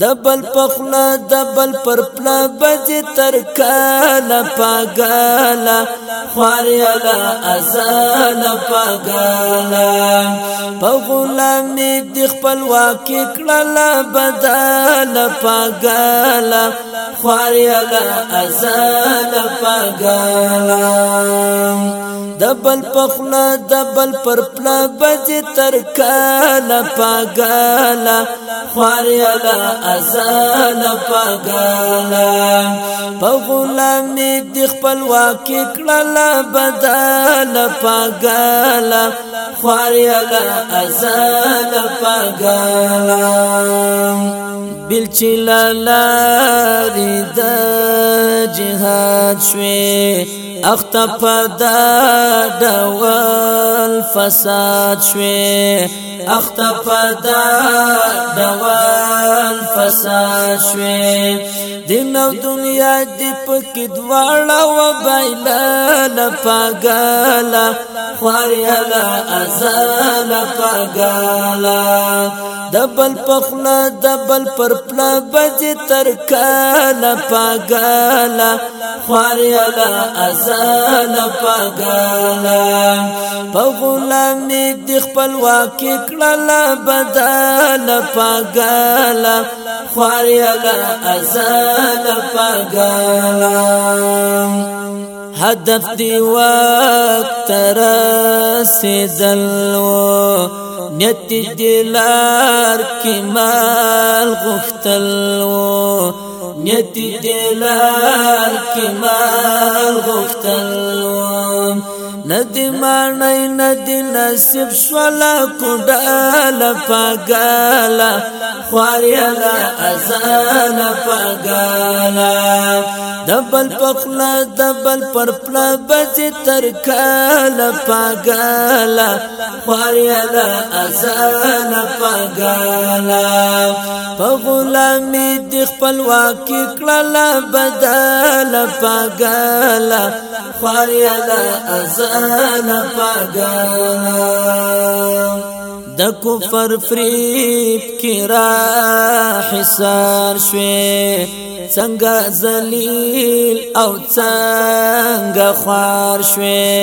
دبل پخلا دبل پر پلا بج تر کالا پاگالا خواریا ازالا پاگالا په غلامی د خپل واکې کړلا بدالا پاگالا خواریا ازالا پاگالا دبل پخلا دبل پر پلا بج تر کالا پاگالا خواریالا ازالا پاگالا پا غلامی دیخ پلواکی کڑالا بدالا پاگالا خواریالا ازالا پاگالا بلچلالا مات شوي اخت پد ډول فساد شوي اخت پد ډول فساد شوي دین او دنیا دې پکې دواړه و بایلا پاګالا خواريلا ازل پاګالا دبل پخلا دبل پرپلا بج تر کالا پاګالا ماریالا ازال پګالا په غلامي د خپل واکې کړلا بدل پګالا خواریالا ازال پګالا هدف دی وقت راسی زلو نیت دلار کمال غختلو نیت دلال کمال غختل ندی مانی ندی نصیب سولا کڈالا پاگالا خواریالا ازالا پاگالا دبل پخلا دبل پرپلا بزی ترکالا پاگالا خواریالا ازالا پاگالا غلام دې خپل واکې کړل بدل پاګالا خاريلا ازان پاګالا د کفر فریب کې را حصار شوي څنګه ذلیل او څنګه خوار شوي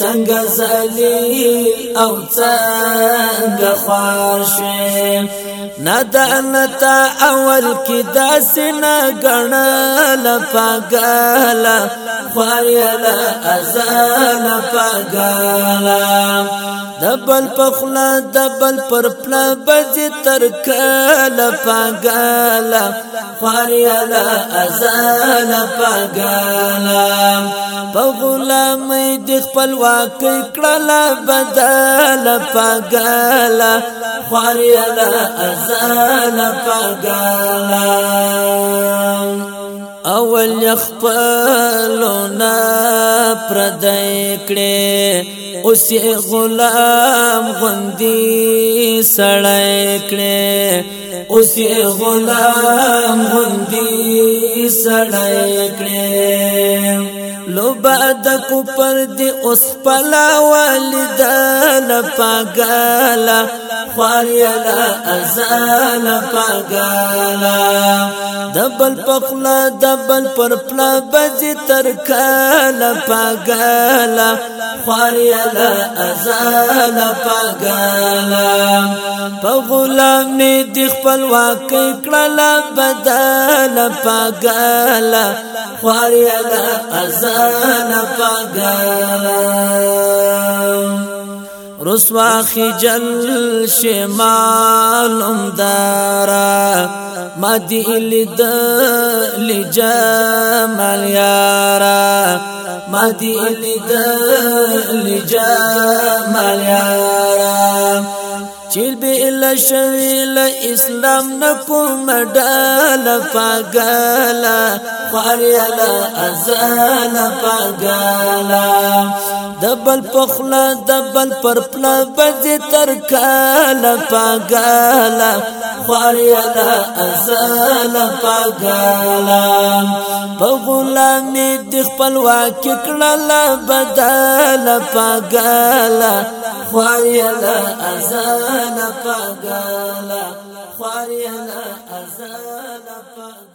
څنګه ذلیل او څنګه خوار شوي ندانتا اول کی داسنا گنل پاگالا خوایلا ازان پاگالا دبل پخلا دبل پر پلا بج تر کلا پاگالا خواریالا ازالا پاگالا په غلامې د خپلواک کړلا بدل پاګالا خواریالا ازالا پاګالا اول خپلونه پردای کړي اوس غلام غندي سړای کړي اوس غلام غندي سړای کړي لوبا د کو پر دي اوس پلا والي پګالا خوار یلا ازال پګالا دبل پخلا دبل پر پلا بز تر کالا پګالا خوار یلا ازال پګالا په غلام دې خپل واک کړه بدل پګالا خوار یلا ازال پګالا رسوا خجل شمال امدارا ما دی لد لجمال یارا ما دی لد لجمال یارا چیل بیل شویل اسلام نکوم ڈال پاگالا خواریا لا ازال پاگالا دبل پخلا دبل پر پلا بد تر کالا پاگالا خواریالا ازالا پاگالا پا غلامی دی خپلواکی کڑالا بدالا پاگالا خواریالا ازالا پاگالا خواریالا ازالا پاگالا